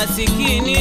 masikini.